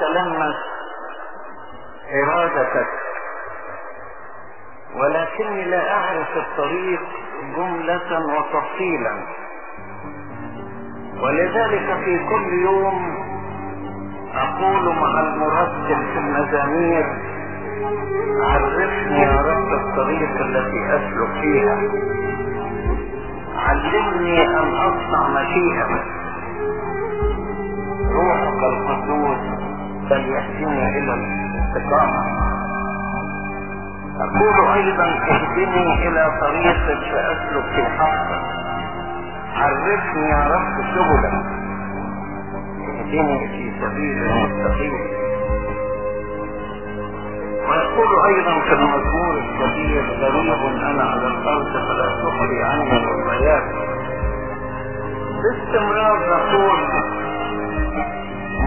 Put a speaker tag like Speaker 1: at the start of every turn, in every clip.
Speaker 1: أتلمس إرادتك. ولكني لا أعرف الطريق جملة وتفصيلا. ولذلك في كل يوم أقول مع المرتل في المزامير عرفني يا رب الطريق التي أسلك فيها. علمني أن أصنع مشيئتك. روحك القدوس فليهدني إلى الاستقامة أقول أيضا اهدني إلى طريقك فأسلك في حقك عرفني يا رب سبلك اهدني في سبيل المستقيم ويقول أيضا في المزمور الكبير غريب أنا على الأرض فلا تخلي عني الربيات باستمرار نقول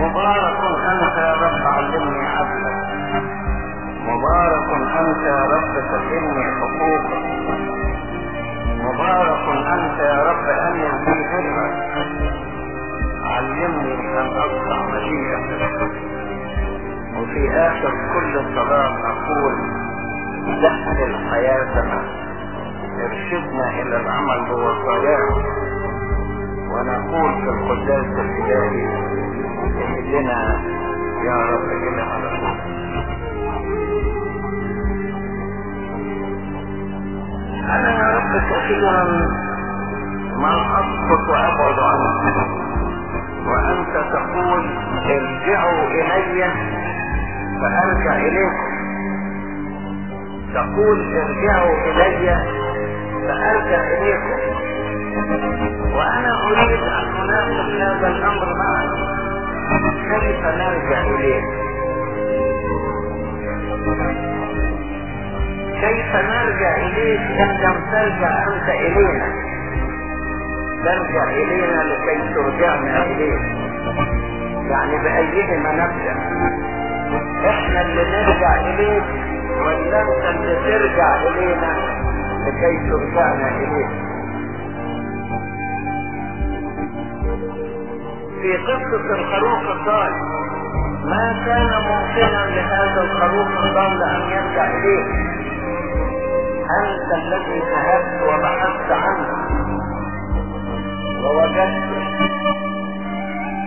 Speaker 1: مبارك أنت يا رب علمني عدلك. مبارك أنت يا رب تكلني حقوقك. مبارك أنت يا رب أمن في برك علمني أن أصنع مشيئتك. وفي آخر كل صلاة نقول سهل حياتنا ارشدنا إلى العمل بوصاياك. ونقول في القداس الإلهي اهدنا يا رب على أنا يا رب كثيرا ما أسقط وأبعد عنك وأنت تقول ارجعوا إلي فأرجع إليكم. تقول ارجعوا إلي فأرجع إليكم. وأنا أريد أن أناقش هذا الأمر معك. كيف نرجع إليك كيف نرجع إليك إن لم ترجع أنت إلينا. ترجع إلينا لكي ترجعنا إليك يعني بأيهما نبدأ إحنا اللي نرجع إليك ولا أنت اللي ترجع إلينا لكي ترجعنا إليك في قصة الخروف الضال. ما كان ممكنا لهذا الخروف الضال أن يرجع إليك أنت الذي ذهبت وبحثت عنه. ووجدته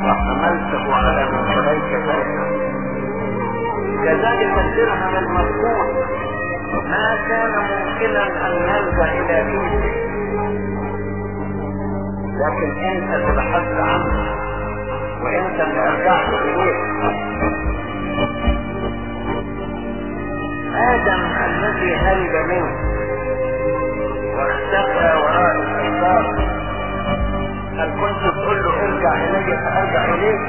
Speaker 1: وحملته على منكريك ذلك. كذلك الدرهم المذكور. ما كان ممكنا أن يرجع إلى بيته لكن أنت اللي بحثت عنه. وأنت اللي أرجعت إليه آدم الذي هرب منه واختفى وراء الأشجار هل كنت تقول له ارجع إلي فأرجع إليك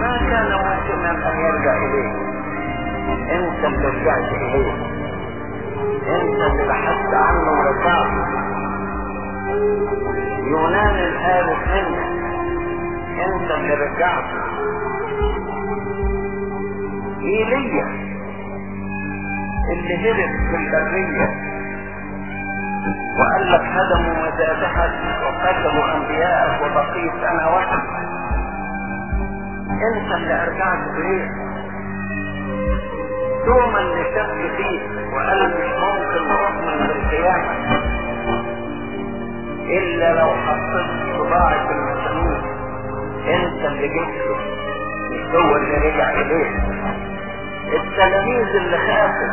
Speaker 1: ما كان ممكنا أن يرجع إليك أنت اللي رجعت إليه. أنت اللي بحثت عنه ورجعت. يونان الهارب منك. أنت اللي رجعته. إيليا اللي هرب في البرية وقال لك هدموا مذابحك وقتلوا انبياءك وبقيت أنا وحدي. أنت اللي ارجعت اليه دوما اللي شك فيه وقال مش ممكن اؤمن بالقيامة إلا لو حطيت صباعي في المسامير انت اللي جبته مش هو اللي رجع اليه التلاميذ اللي خافوا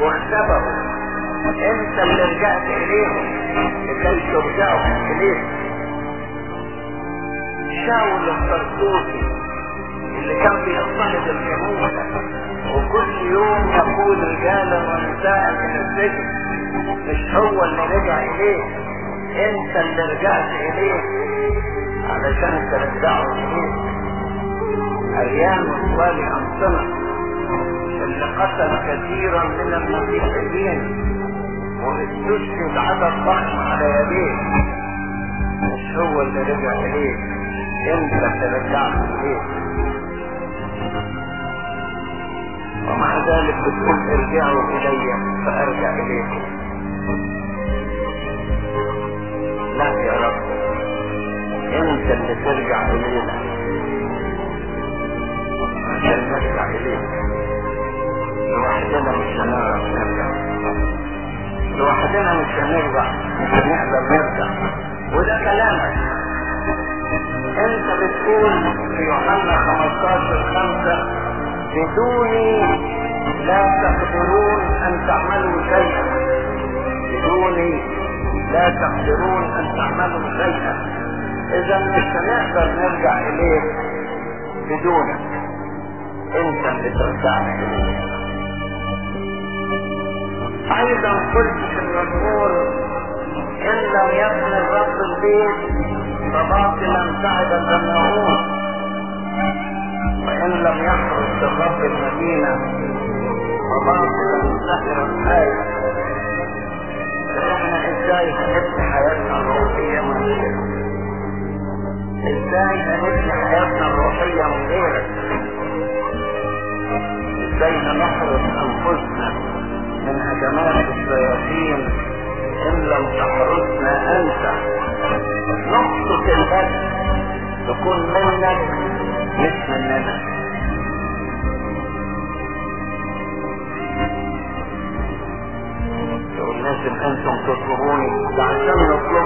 Speaker 1: واختبروا انت اللي رجعت إليهم. لكي ترجعوا اليه شاول الطرطوسي اللي كان بيضطهد الكنيسة وكل يوم يقول رجالا ونساء من السجن مش هو اللي رجع اليه انت اللي رجعت اليه علشان ترجعوا إليه. أيام طوال انصنة اللي قتل كثيرا من المسيحيين واستشهد عدد ضخم على يديه. مش هو اللي رجع إليه. إنت اللي رجعت إليه. ومع ذلك بتقول ارجعوا إلي فأرجع اليكم انت اللي ترجع إلينا؟ نرجع اليه لوحدنا مش هنعرف نرجع. لوحدنا مش هنرجع مش هنقدر نرجع. وده كلامك. انت بتقول في يوحنا 15 5 بدوني لا تقدرون أن تعملوا شيئا. بدوني لا تقدرون أن تعملوا شيئا. إذا مش هنقدر نرجع إليه بدونك انت اللي ترجعنا إليه. أيضا قلت في المزمور إن لم يبني الرب البيت فباطلا سعد البناؤون وإن لم يحرس الرب المدينة فباطلا سهر الحي فاحنا إزاي هنبني حياتنا الروحية من غيرك إزاي هنبني حياتنا الروحية من غيرك. إزاي هنحرس أنفسنا من هجمات الشياطين إن لم تحرسنا أنت. نقطة البدء تكون منك مش مننا لازم أنتم تطلبوني ده عشان نطلبك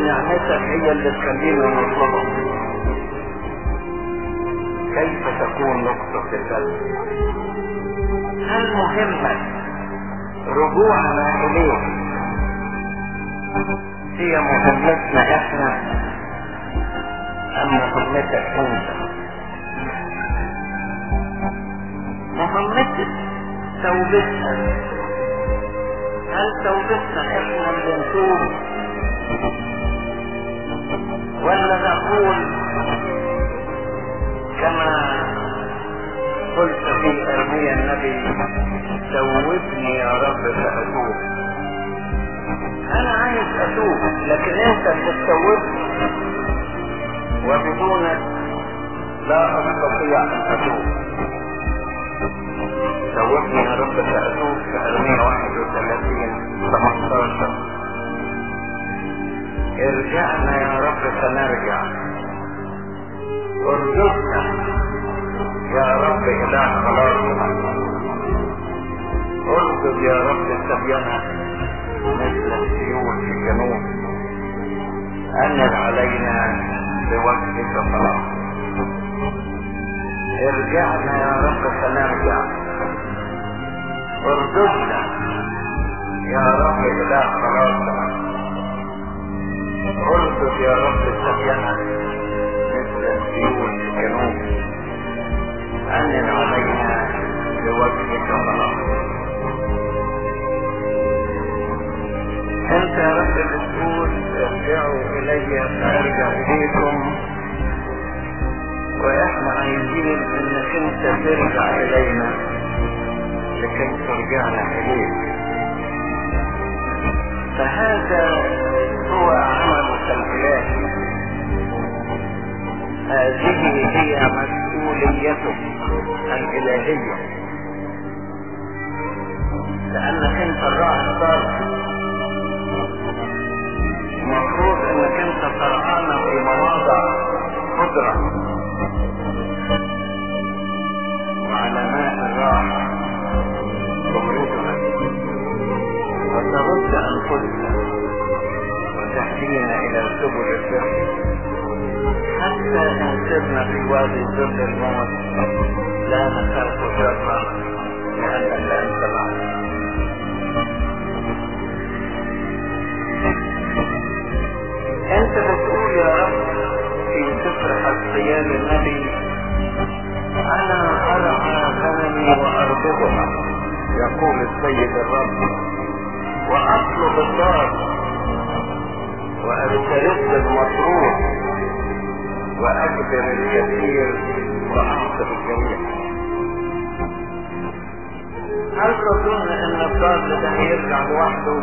Speaker 1: نعمتك هي اللي تخلينا نطلبك كيف تكون نقطة البدء هل مهمة. رجوعنا إليه. هي مهمتنا إحنا. أم مهمتك أنت؟ مهمتك توبتنا هل توبتنا إحنا اللي نتوب ولا نقول كما قلت في ارميا النبي توبني يا رب فأتوب. أنا عايز أتوب لكن أنت اللي وبدونك لا أستطيع أن أتوب. توبني يا رب فأتوب في ارميا 31 18 ارجعنا يا رب فنرجع ارجونا يا رب إله خلاصنا. ارجو يا رب سبينا مثل السيول في الجنوب. انر علينا بوجهك خلاص. ارجعنا يا رب فنرجع ارجونا يا رب إله خلاصنا. يا رب سبينا مثل السيول الجنوب. أنن علينا بوجهك خلاص أنت يا رب بتقول ارجعوا إلي فارجع اليكم وإحنا عايزين انك انت ترجع إلينا لكي ترجعنا إليك. فهذا الالهي هذه هي مسؤوليتك الإلهية. لأنك انت الراعي واجبر الكثير واعصر الجميع هل تظن ان الضال ده هيرجع لوحده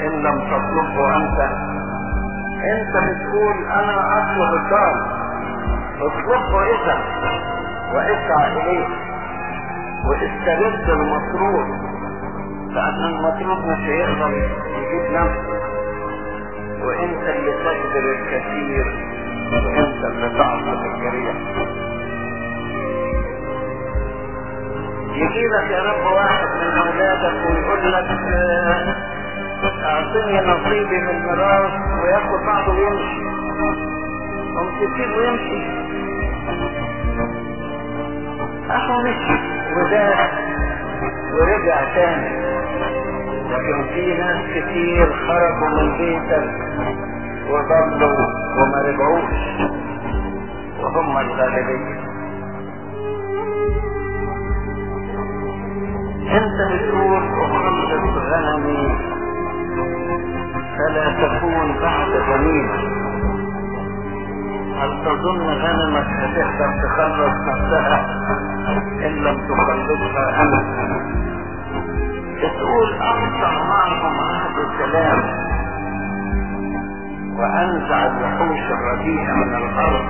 Speaker 1: ان لم تطلبه انت انت بتقول أنا اطلب الدار اطلبه اذا واسعى اليه واسترد المطلوب لأن المطلوب مش هيقدر يجيب نفسه وانت اللي تجبر الكثير وانت اللي تعصب الجريح يجي لك يا رب واحد من اولادك ويقول لك اعطني نصيبي من الميراث وياخد بعضه ويمشي. قوم تسيبه يمشي أخو مشي وده ورجع تاني. لكن في ناس كتير خرجوا من بيتك. وضلوا وما رجعوش وهم الغالبية أنت بتقول اخلص غنمي فلا تكون بعد غنيمة هل تظن غنمك هتقدر تخلص نفسها إن لم تخلصها انت بتقول اقطع معهم عهد السلام وانزع الوحوش الرديئة من الأرض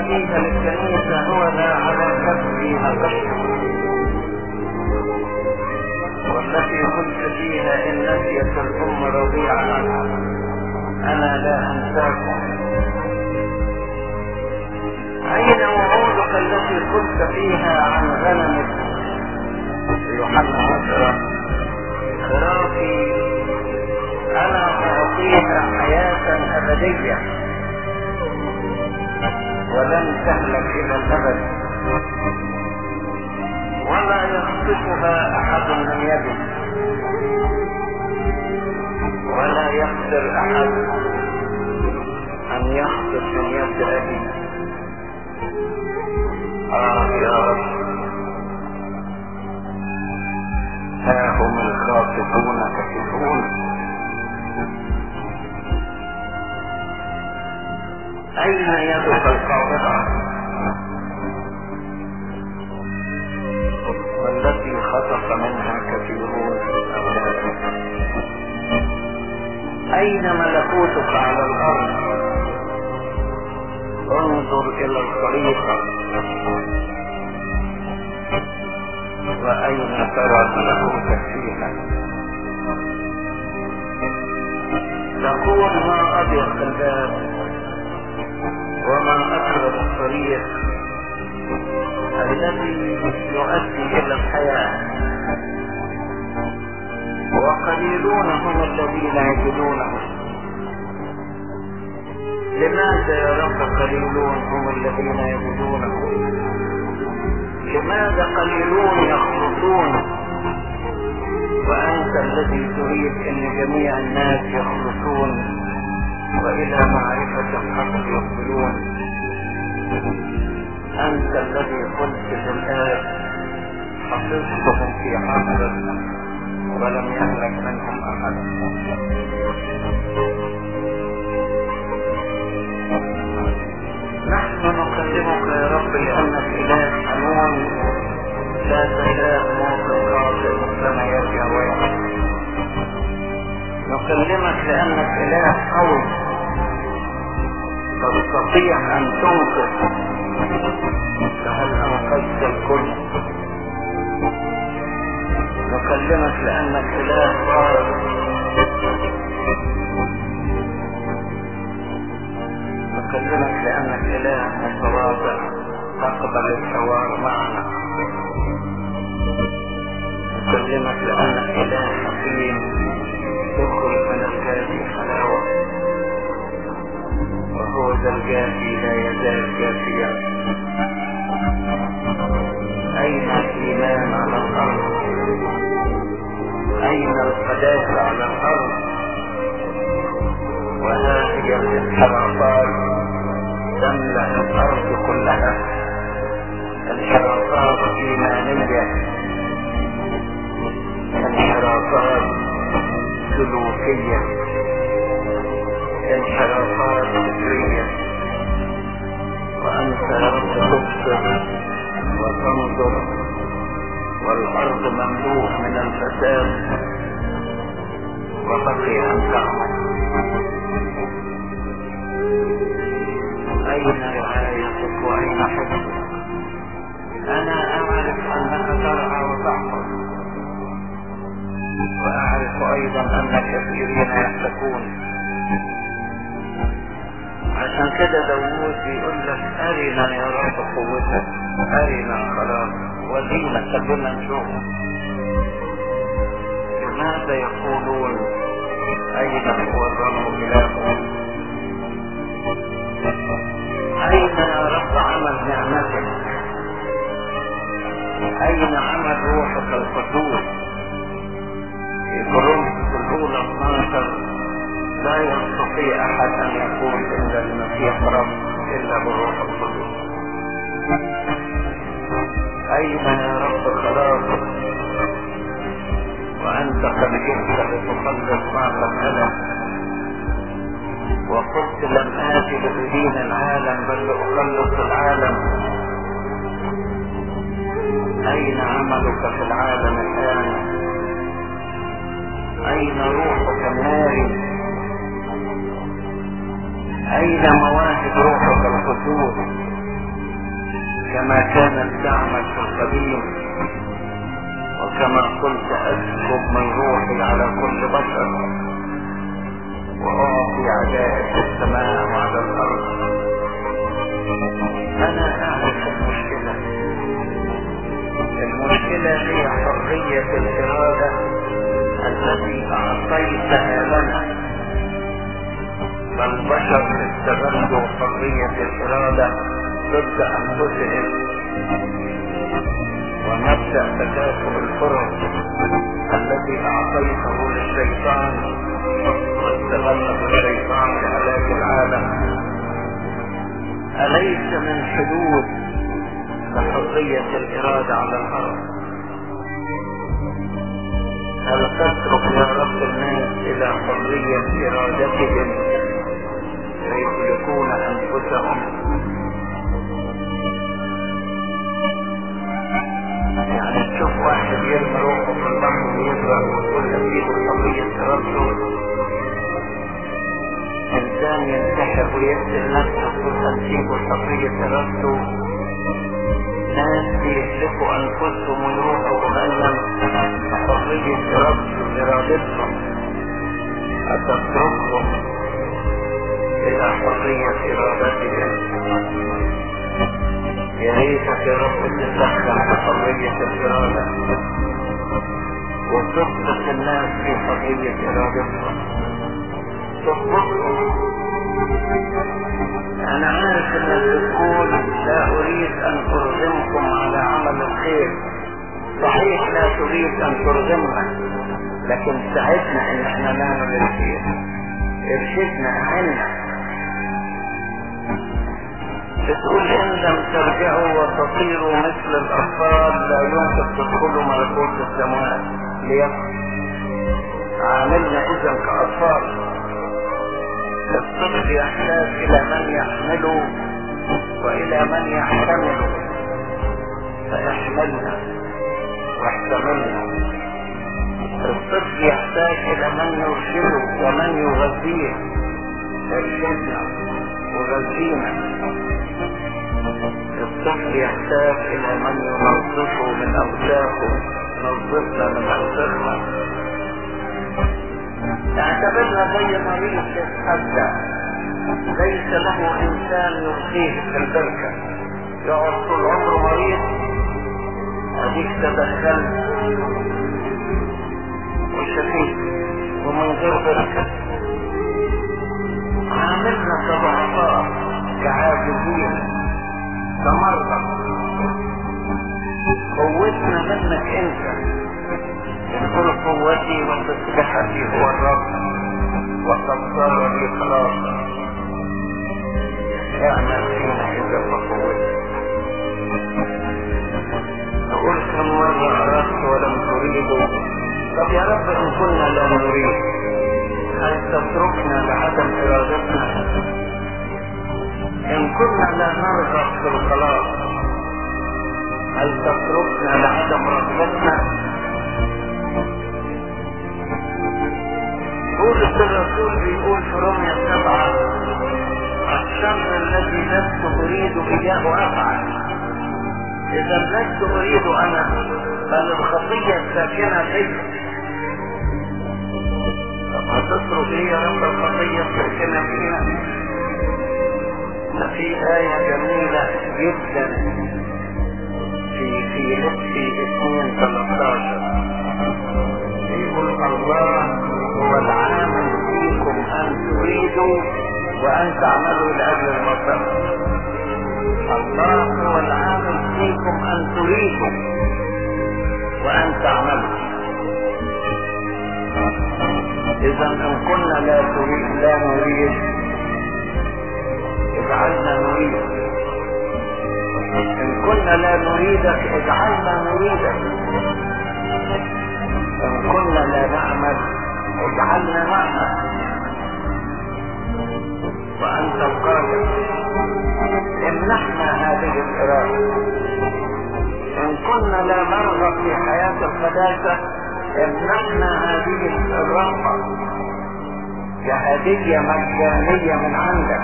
Speaker 1: فيها للكنيسة هو لا على كفها غشم والتي قلت فيها إن نسيت الام رضيعا. أنا لا انساكم أين وعودك التي قلت فيها عن غنمك؟ يوحنا عشرة خرافي أنا اعطيها حياة أبدية؟ ولن تهلك إلى الأبد. ولا يخطفها أحد من يده. ولا يقدر أحد أن يخطف من يد ابي آه يا رب. ها هم الخاطفون كثيرون أين يدك القابضة والتي خطف منها كثيرون. أين ملكوتك؟ على الأرض. انظر إلى الخريطة وأين ترى ملكوتك فيها؟ تقول ما أضيق الباب وما أقرب الطريق الذي يؤدي إلى الحياة. وقليلون هم الذين يجدونه. لماذا يا رب قليلون هم الذين يجدونه؟ لماذا قليلون يخلصون؟ وأنت الذي تريد أن جميع الناس يخلصون. وإلى معرفة الحق يقبلون. أنت الذي قلت للآب حفظتهم في حفظك ولم يهلك منهم أحد. نحن نكلمك يا رب لأنك إله حنون لا تشاء موت القاتل كما يرجع ويعود نكلمك لأنك إله قوي. تستطيع أن تنقذ فهل أنقذت الكل. نكلمك لأنك إله بارك نكلمك لأنك إله متواضع. تقبل الحوار معنا. نكلمك لأنك إله حكيم. تخرج من الكافي حلاوة ذا الجافي لا يزال جافيا أين الإيمان الفساد وبقي أن تعمل أين رعايتك وأين حفظك أنا أعرف أنك ترعى وتحفظ وأعرف أيضا أن كثيرين يحتكون عشان كده داوود بيقول لك أرنا يا رب قوتك أرنا خلاص ولينا خلينا نشوف لماذا يقولون أين هو الرب إلهكم؟ أين يا رب عمل نعمتك؟ أين عمل روحك القدوس؟ في كورنثوس الأولى 12 لا يستطيع أحد أن يقول إن المسيح رب إلا بالروح القدس أين يا رب خلاصك وأنت قد جئت لتخلص ما قد وقلت لم آتي لأدين العالم بل لأخلص العالم. أين عملك في العالم الآن؟ أين روحك الناري أين مواهب روحك القدوس كما كانت تعمل في القديم. وكما قلت أسكب من روحي على كل بشر وأعطي عجائب السماء وعلى الأرض. أنا أعرف المشكلة. المشكلة هي حرية الإرادة التي أعطيتها لنا. فالبشر استغلوا حرية الإرادة ضد أنفسهم. ونبدأ تكافؤ الفرص التي أعطيته للشيطان واستغله الشيطان لهلاك العالم. أليس من حدود لحرية الإرادة على الأرض؟ هل تترك يا رب الناس إلى حرية إرادتهم فيهلكون أنفسهم يعني تشوف واحد يرمي روحه في البحر ويغرق وتقول له حرية إرادته إنسان ينتحر ويقتل نفسه تسيبه حرية إرادته ناس بيهلكوا أنفسهم ويروحوا جهنم. حرية إرادتهم أتتركهم إلى حرية إرادتهم. يا ريتك يا رب تتدخل في حرية الإرادة وتسقط الناس في حرية إرادتهم أنا عارف إنك بتقول لا أريد أن أرغمكم على عمل الخير. صحيح لا تريد أن ترغمنا لكن ساعدنا إن إحنا نعمل الخير ارشدنا عنا. بتقول إن لم ترجعوا وتصيروا مثل الأطفال لا يمكن تدخلوا ملكوت السماوات ليقل عاملنا إذا كأطفال. الطفل يحتاج إلى من يحمله وإلى من يحتمله فيحملنا واحتملنا. الطفل يحتاج إلى من يرشده ومن يغذيه. يرشدنا وغذينا. الطفل يحتاج إلى من ينظفه من أوساخه. نظفنا من أوساخنا. اعتبرنا زي مريض يتحدى ليس له إنسان يلقيه في البركة. يقعد طول عمره مريض اديك تدخلت إن كنا لا نريد هل تتركنا لعدم إرادتنا. إن كنا لا نرغب في الخلاص هل تتركنا لعدم رغبتنا؟ بولس الرسول بيقول في روميا سبعة الشر الذي لست أريد إياه أفعل. إذا لست أريد أنا بل الخطية الساكنة فيا طب هتصرف إيه يا رب الخطية الساكنة فينا في آية جميلة جدا. في في لبسي 2 13 يقول الله هو العامل فيكم أن تريدوا وأن تعملوا لأجل المصر الله هو العامل فيكم أن تريدوا وأن تعملوا. إذا إن كنا لا تريد لا نريد اجعلنا نريد إن كنا لا نريدك اجعلنا نريدك. إن كنا لا نعمل اجعلنا نعمل. وأنت القادر. امنحنا هذه الإرادة إن كنا لا نرغب في حياة القداسة امنحنا هذه الرغبة كهدية مجانية من عندك.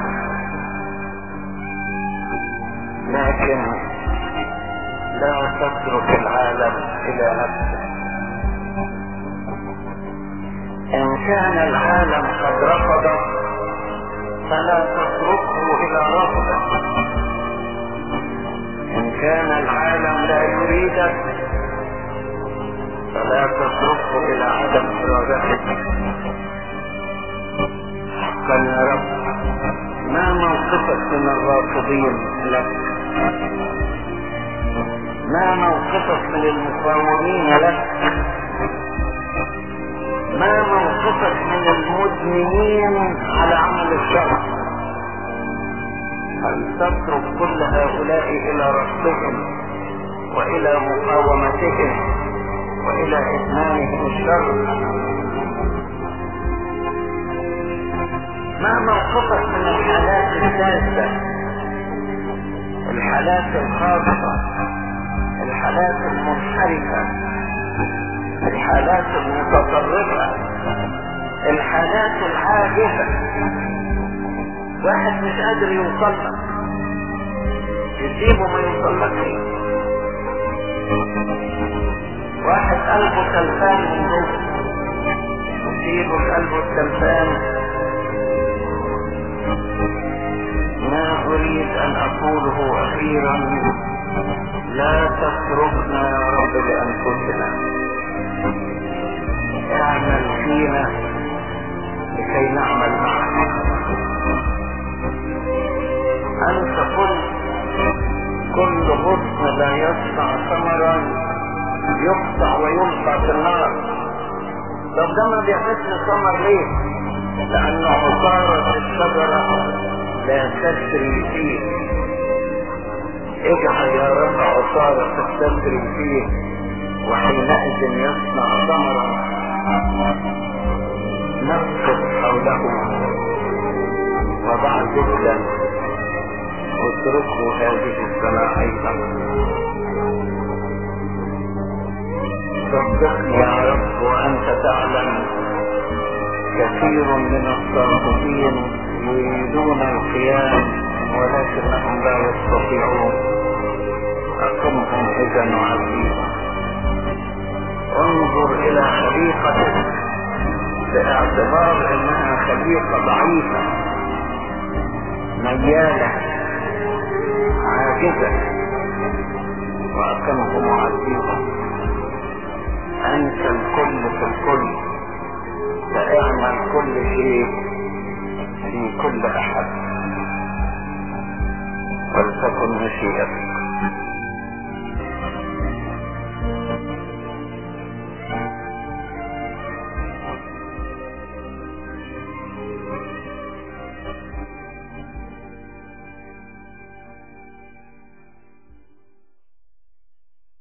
Speaker 1: لكن لا تترك العالم إلى نفسك. إن كان العالم قد رفضك فلا تتركه إلى رفضك. إن كان العالم لا يريدك فلا تتركه إلى عدم إرادتك حقا يا رب. ما موقفك من الرافضين لك ما موقفك من المقاومين لك ما موقفك من المدمنين على عمل الشر؟ هل تترك كل هؤلاء إلى رفضهم وإلى مقاومتهم. والى ادمانهم الشر. ما موقفك من الحالات السادسة الحالات الخاصة الحالات المنحرفة الحالات المتطرفة الحالات العاجزة واحد مش قادر يوصل لك. يسيبه ما يوصلكش واحد قلبه تلفان من جوه. يسيبه قلبه التلفان ما أريد أن أقوله أخيرا. لا تتركنا يا رب لأنفسنا اعمل فينا لكي نعمل معك. أنت طب ده ما بيعملش ثمر ليه؟ لأنه عصارة الشجرة لا تسري فيه. اجعل يا رب عصارة تسري فيه وحينئذ يصنع ثمرا نقصد حوله. وضع جبلا اتركه هذه السماء أيضا. صدقني يا رب وأنت تعلم كثير من الصالحين يريدون القيام ولكنهم لا يستطيعون. أقمهم إذا عزيزا. انظر إلى خليقتك باعتبار أنها خليقة ضعيفة ميالة عاجزة. وأقمهم عزيزا. أنت الكل في الكل. فأعمل كل شيء في كل أحد. ولتكن مشيئتك.